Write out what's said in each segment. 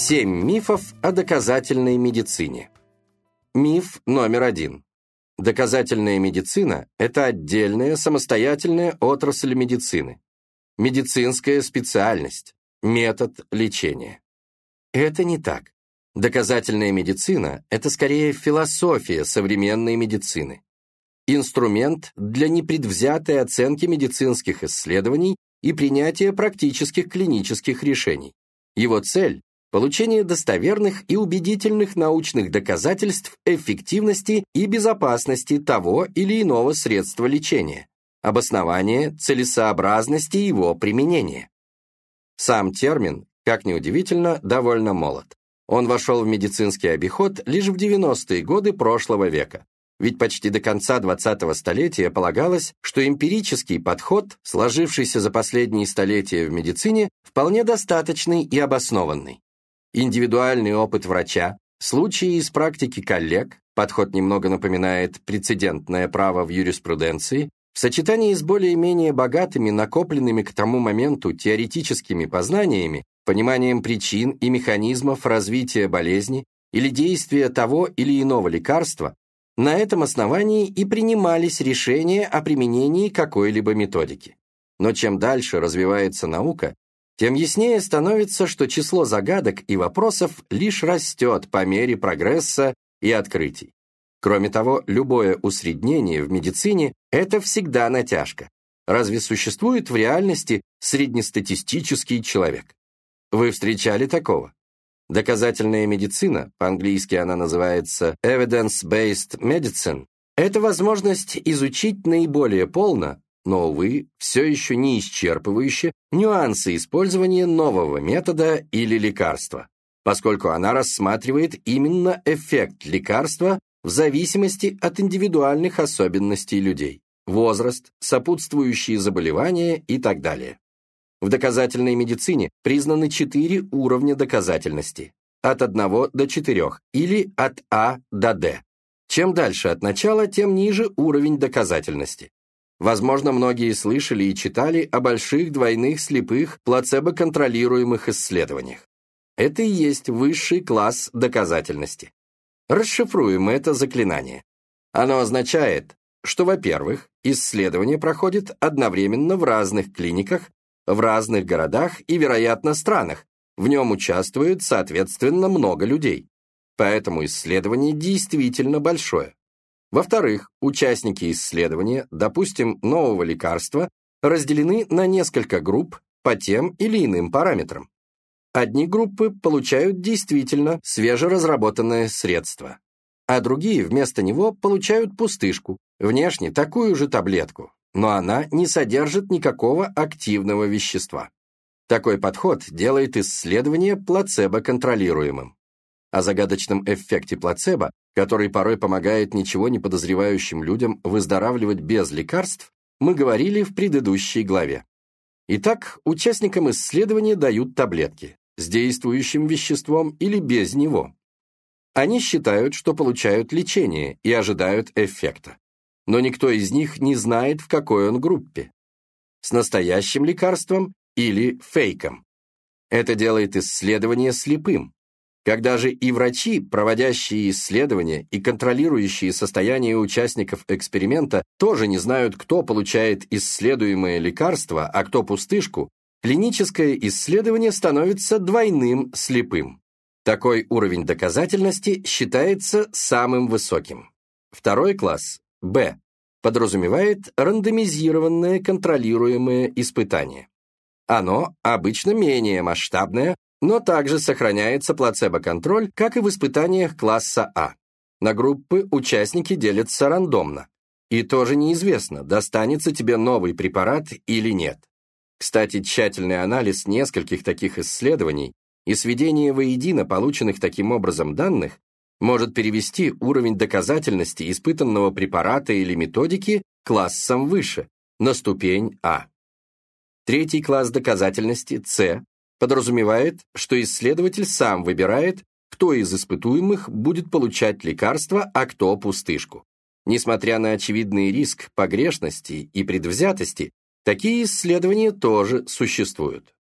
Семь мифов о доказательной медицине. Миф номер один. Доказательная медицина – это отдельная самостоятельная отрасль медицины. Медицинская специальность, метод лечения. Это не так. Доказательная медицина – это скорее философия современной медицины. Инструмент для непредвзятой оценки медицинских исследований и принятия практических клинических решений. Его цель получение достоверных и убедительных научных доказательств эффективности и безопасности того или иного средства лечения, обоснование целесообразности его применения. Сам термин, как ни удивительно, довольно молод. Он вошел в медицинский обиход лишь в 90-е годы прошлого века, ведь почти до конца 20-го столетия полагалось, что эмпирический подход, сложившийся за последние столетия в медицине, вполне достаточный и обоснованный индивидуальный опыт врача, случаи из практики коллег, подход немного напоминает прецедентное право в юриспруденции, в сочетании с более-менее богатыми, накопленными к тому моменту теоретическими познаниями, пониманием причин и механизмов развития болезни или действия того или иного лекарства, на этом основании и принимались решения о применении какой-либо методики. Но чем дальше развивается наука, тем яснее становится, что число загадок и вопросов лишь растет по мере прогресса и открытий. Кроме того, любое усреднение в медицине – это всегда натяжка. Разве существует в реальности среднестатистический человек? Вы встречали такого? Доказательная медицина, по-английски она называется evidence-based medicine, это возможность изучить наиболее полно но, увы, все еще не исчерпывающе нюансы использования нового метода или лекарства, поскольку она рассматривает именно эффект лекарства в зависимости от индивидуальных особенностей людей, возраст, сопутствующие заболевания и так далее. В доказательной медицине признаны четыре уровня доказательности от 1 до 4 или от А до Д. Чем дальше от начала, тем ниже уровень доказательности. Возможно, многие слышали и читали о больших двойных слепых плацебо-контролируемых исследованиях. Это и есть высший класс доказательности. Расшифруем это заклинание. Оно означает, что, во-первых, исследование проходит одновременно в разных клиниках, в разных городах и, вероятно, странах. В нем участвует, соответственно, много людей. Поэтому исследование действительно большое. Во-вторых, участники исследования, допустим, нового лекарства, разделены на несколько групп по тем или иным параметрам. Одни группы получают действительно свежеразработанное средство, а другие вместо него получают пустышку, внешне такую же таблетку, но она не содержит никакого активного вещества. Такой подход делает исследование плацебо-контролируемым. О загадочном эффекте плацебо который порой помогает ничего не подозревающим людям выздоравливать без лекарств, мы говорили в предыдущей главе. Итак, участникам исследования дают таблетки с действующим веществом или без него. Они считают, что получают лечение и ожидают эффекта. Но никто из них не знает, в какой он группе. С настоящим лекарством или фейком. Это делает исследование слепым, когда же и врачи, проводящие исследования и контролирующие состояние участников эксперимента, тоже не знают, кто получает исследуемое лекарство, а кто пустышку, клиническое исследование становится двойным слепым. Такой уровень доказательности считается самым высоким. Второй класс, Б, подразумевает рандомизированное контролируемое испытание. Оно обычно менее масштабное, но также сохраняется плацебо-контроль, как и в испытаниях класса А. На группы участники делятся рандомно. И тоже неизвестно, достанется тебе новый препарат или нет. Кстати, тщательный анализ нескольких таких исследований и сведение воедино полученных таким образом данных может перевести уровень доказательности испытанного препарата или методики классом выше, на ступень А. Третий класс доказательности, С, подразумевает, что исследователь сам выбирает, кто из испытуемых будет получать лекарство, а кто пустышку. Несмотря на очевидный риск погрешности и предвзятости, такие исследования тоже существуют.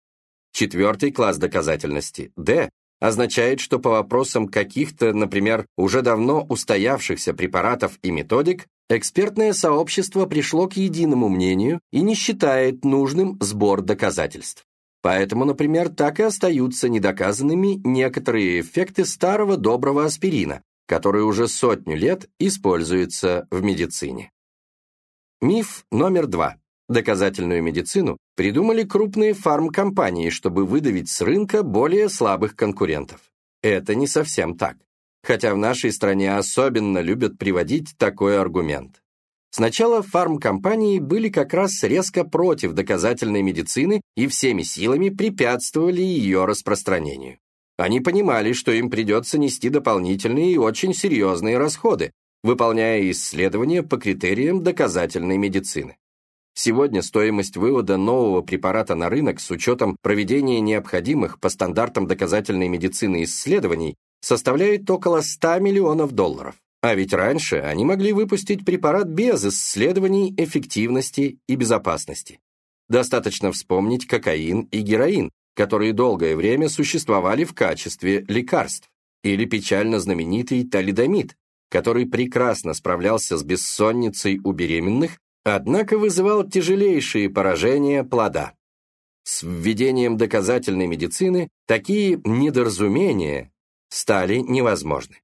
Четвертый класс доказательности, D, означает, что по вопросам каких-то, например, уже давно устоявшихся препаратов и методик, экспертное сообщество пришло к единому мнению и не считает нужным сбор доказательств. Поэтому, например, так и остаются недоказанными некоторые эффекты старого доброго аспирина, который уже сотню лет используется в медицине. Миф номер два. Доказательную медицину придумали крупные фармкомпании, чтобы выдавить с рынка более слабых конкурентов. Это не совсем так. Хотя в нашей стране особенно любят приводить такой аргумент. Сначала фармкомпании были как раз резко против доказательной медицины и всеми силами препятствовали ее распространению. Они понимали, что им придется нести дополнительные и очень серьезные расходы, выполняя исследования по критериям доказательной медицины. Сегодня стоимость вывода нового препарата на рынок с учетом проведения необходимых по стандартам доказательной медицины исследований составляет около 100 миллионов долларов. А ведь раньше они могли выпустить препарат без исследований эффективности и безопасности. Достаточно вспомнить кокаин и героин, которые долгое время существовали в качестве лекарств, или печально знаменитый талидомид, который прекрасно справлялся с бессонницей у беременных, однако вызывал тяжелейшие поражения плода. С введением доказательной медицины такие недоразумения стали невозможны.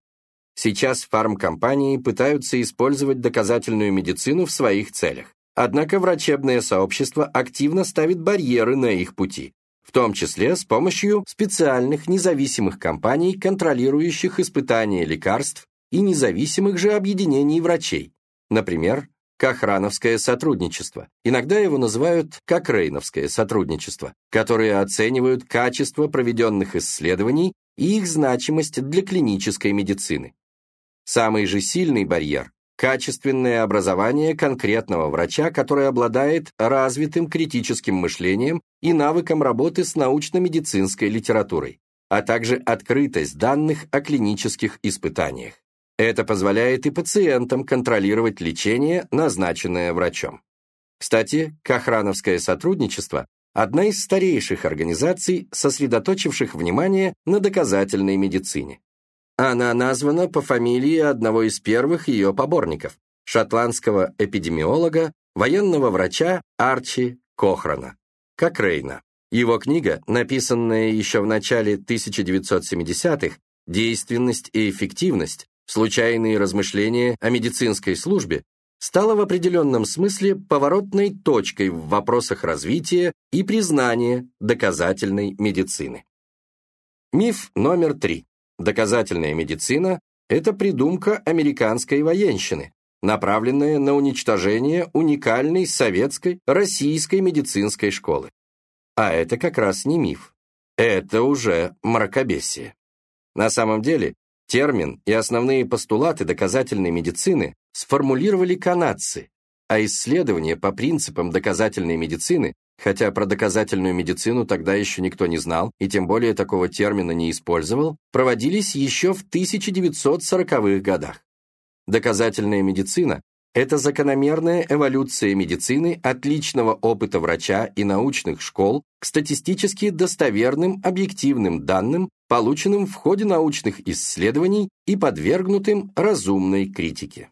Сейчас фармкомпании пытаются использовать доказательную медицину в своих целях. Однако врачебное сообщество активно ставит барьеры на их пути, в том числе с помощью специальных независимых компаний, контролирующих испытания лекарств и независимых же объединений врачей, например, Кохрановское сотрудничество. Иногда его называют Кокрейновское сотрудничество, которые оценивают качество проведенных исследований и их значимость для клинической медицины. Самый же сильный барьер – качественное образование конкретного врача, который обладает развитым критическим мышлением и навыком работы с научно-медицинской литературой, а также открытость данных о клинических испытаниях. Это позволяет и пациентам контролировать лечение, назначенное врачом. Кстати, Кохрановское сотрудничество – одна из старейших организаций, сосредоточивших внимание на доказательной медицине. Она названа по фамилии одного из первых ее поборников, шотландского эпидемиолога, военного врача Арчи Кохрана, Кокрейна. Его книга, написанная еще в начале 1970-х «Действенность и эффективность. Случайные размышления о медицинской службе», стала в определенном смысле поворотной точкой в вопросах развития и признания доказательной медицины. Миф номер три. Доказательная медицина – это придумка американской военщины, направленная на уничтожение уникальной советской, российской медицинской школы. А это как раз не миф. Это уже мракобесие. На самом деле, термин и основные постулаты доказательной медицины сформулировали канадцы, а исследования по принципам доказательной медицины Хотя про доказательную медицину тогда еще никто не знал, и тем более такого термина не использовал, проводились еще в 1940-х годах. Доказательная медицина – это закономерная эволюция медицины от личного опыта врача и научных школ к статистически достоверным объективным данным, полученным в ходе научных исследований и подвергнутым разумной критике.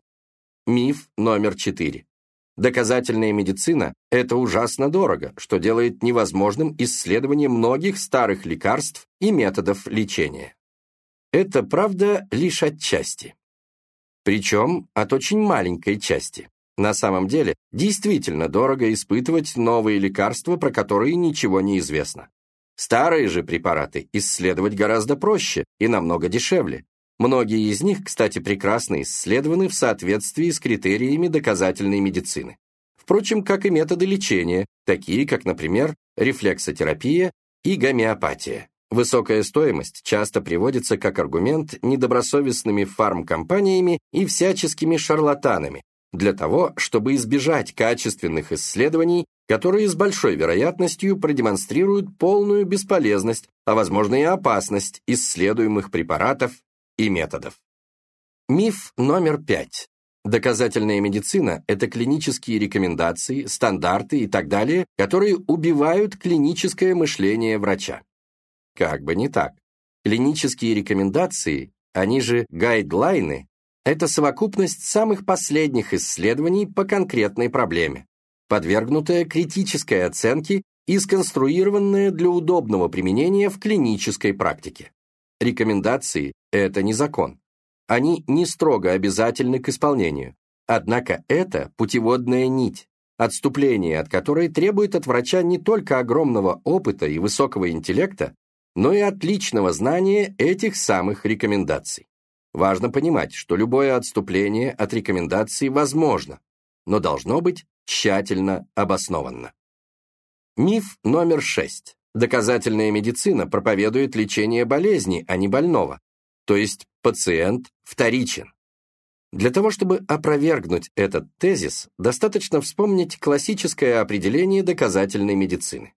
Миф номер четыре. Доказательная медицина – это ужасно дорого, что делает невозможным исследование многих старых лекарств и методов лечения. Это правда лишь отчасти. Причем от очень маленькой части. На самом деле, действительно дорого испытывать новые лекарства, про которые ничего не известно. Старые же препараты исследовать гораздо проще и намного дешевле, Многие из них, кстати, прекрасно исследованы в соответствии с критериями доказательной медицины. Впрочем, как и методы лечения, такие как, например, рефлексотерапия и гомеопатия. Высокая стоимость часто приводится как аргумент недобросовестными фармкомпаниями и всяческими шарлатанами для того, чтобы избежать качественных исследований, которые с большой вероятностью продемонстрируют полную бесполезность, а возможно и опасность исследуемых препаратов и методов. Миф номер пять. Доказательная медицина – это клинические рекомендации, стандарты и так далее, которые убивают клиническое мышление врача. Как бы не так. Клинические рекомендации, они же гайдлайны, это совокупность самых последних исследований по конкретной проблеме, подвергнутая критической оценке и сконструированная для удобного применения в клинической практике. Рекомендации – это не закон. Они не строго обязательны к исполнению. Однако это путеводная нить, отступление от которой требует от врача не только огромного опыта и высокого интеллекта, но и отличного знания этих самых рекомендаций. Важно понимать, что любое отступление от рекомендаций возможно, но должно быть тщательно обоснованно. Миф номер шесть. Доказательная медицина проповедует лечение болезни, а не больного, то есть пациент вторичен. Для того, чтобы опровергнуть этот тезис, достаточно вспомнить классическое определение доказательной медицины.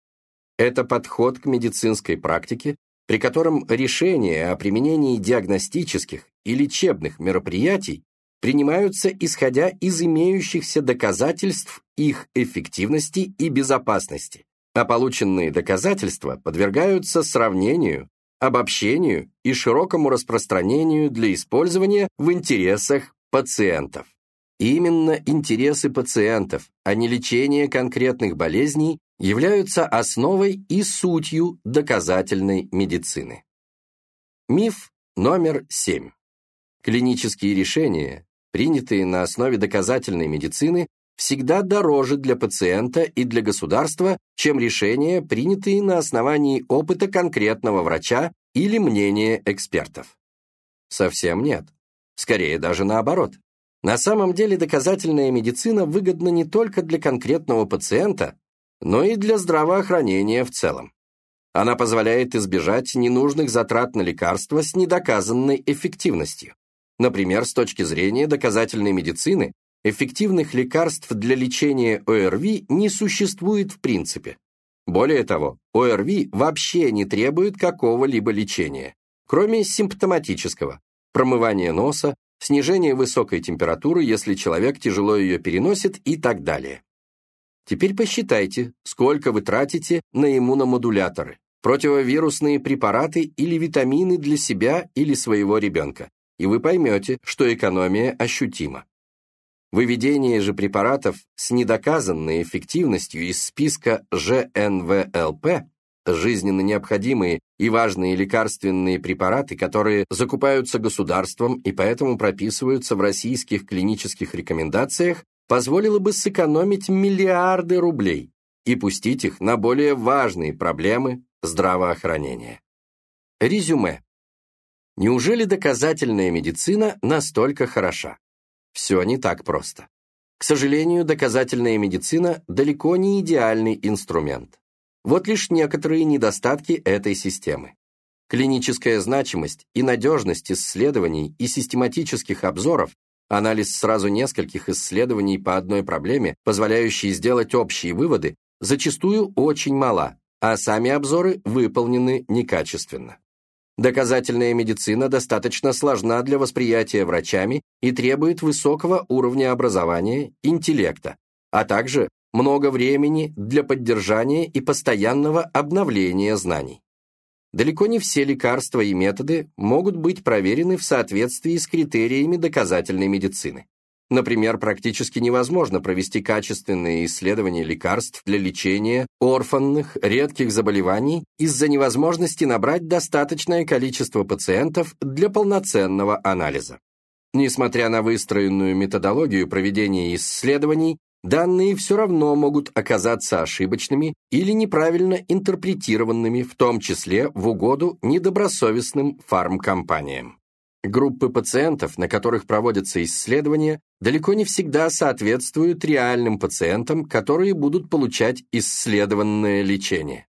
Это подход к медицинской практике, при котором решения о применении диагностических и лечебных мероприятий принимаются исходя из имеющихся доказательств их эффективности и безопасности, а полученные доказательства подвергаются сравнению, обобщению и широкому распространению для использования в интересах пациентов. Именно интересы пациентов, а не лечение конкретных болезней, являются основой и сутью доказательной медицины. Миф номер 7. Клинические решения, принятые на основе доказательной медицины, всегда дороже для пациента и для государства, чем решения, принятые на основании опыта конкретного врача или мнения экспертов. Совсем нет. Скорее даже наоборот. На самом деле доказательная медицина выгодна не только для конкретного пациента, но и для здравоохранения в целом. Она позволяет избежать ненужных затрат на лекарства с недоказанной эффективностью. Например, с точки зрения доказательной медицины, эффективных лекарств для лечения ОРВИ не существует в принципе. Более того, ОРВИ вообще не требует какого-либо лечения, кроме симптоматического – промывания носа, снижения высокой температуры, если человек тяжело ее переносит и так далее. Теперь посчитайте, сколько вы тратите на иммуномодуляторы, противовирусные препараты или витамины для себя или своего ребенка, и вы поймете, что экономия ощутима. Выведение же препаратов с недоказанной эффективностью из списка ЖНВЛП жизненно необходимые и важные лекарственные препараты, которые закупаются государством и поэтому прописываются в российских клинических рекомендациях, позволило бы сэкономить миллиарды рублей и пустить их на более важные проблемы здравоохранения. Резюме. Неужели доказательная медицина настолько хороша? Все не так просто. К сожалению, доказательная медицина далеко не идеальный инструмент. Вот лишь некоторые недостатки этой системы. Клиническая значимость и надежность исследований и систематических обзоров, анализ сразу нескольких исследований по одной проблеме, позволяющий сделать общие выводы, зачастую очень мала, а сами обзоры выполнены некачественно. Доказательная медицина достаточно сложна для восприятия врачами и требует высокого уровня образования, интеллекта, а также много времени для поддержания и постоянного обновления знаний. Далеко не все лекарства и методы могут быть проверены в соответствии с критериями доказательной медицины. Например, практически невозможно провести качественные исследования лекарств для лечения орфанных, редких заболеваний из-за невозможности набрать достаточное количество пациентов для полноценного анализа. Несмотря на выстроенную методологию проведения исследований, данные все равно могут оказаться ошибочными или неправильно интерпретированными, в том числе в угоду недобросовестным фармкомпаниям. Группы пациентов, на которых проводятся исследования, далеко не всегда соответствуют реальным пациентам, которые будут получать исследованное лечение.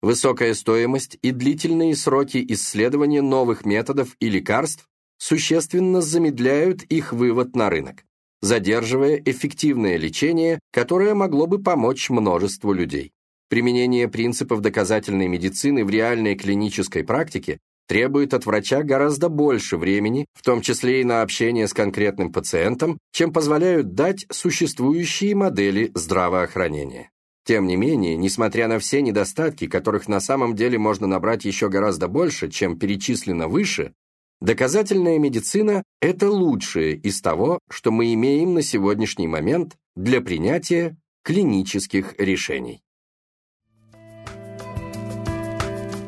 Высокая стоимость и длительные сроки исследования новых методов и лекарств существенно замедляют их вывод на рынок, задерживая эффективное лечение, которое могло бы помочь множеству людей. Применение принципов доказательной медицины в реальной клинической практике требует от врача гораздо больше времени, в том числе и на общение с конкретным пациентом, чем позволяют дать существующие модели здравоохранения. Тем не менее, несмотря на все недостатки, которых на самом деле можно набрать еще гораздо больше, чем перечислено выше, доказательная медицина – это лучшее из того, что мы имеем на сегодняшний момент для принятия клинических решений.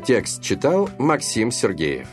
Текст читал Максим Сергеев.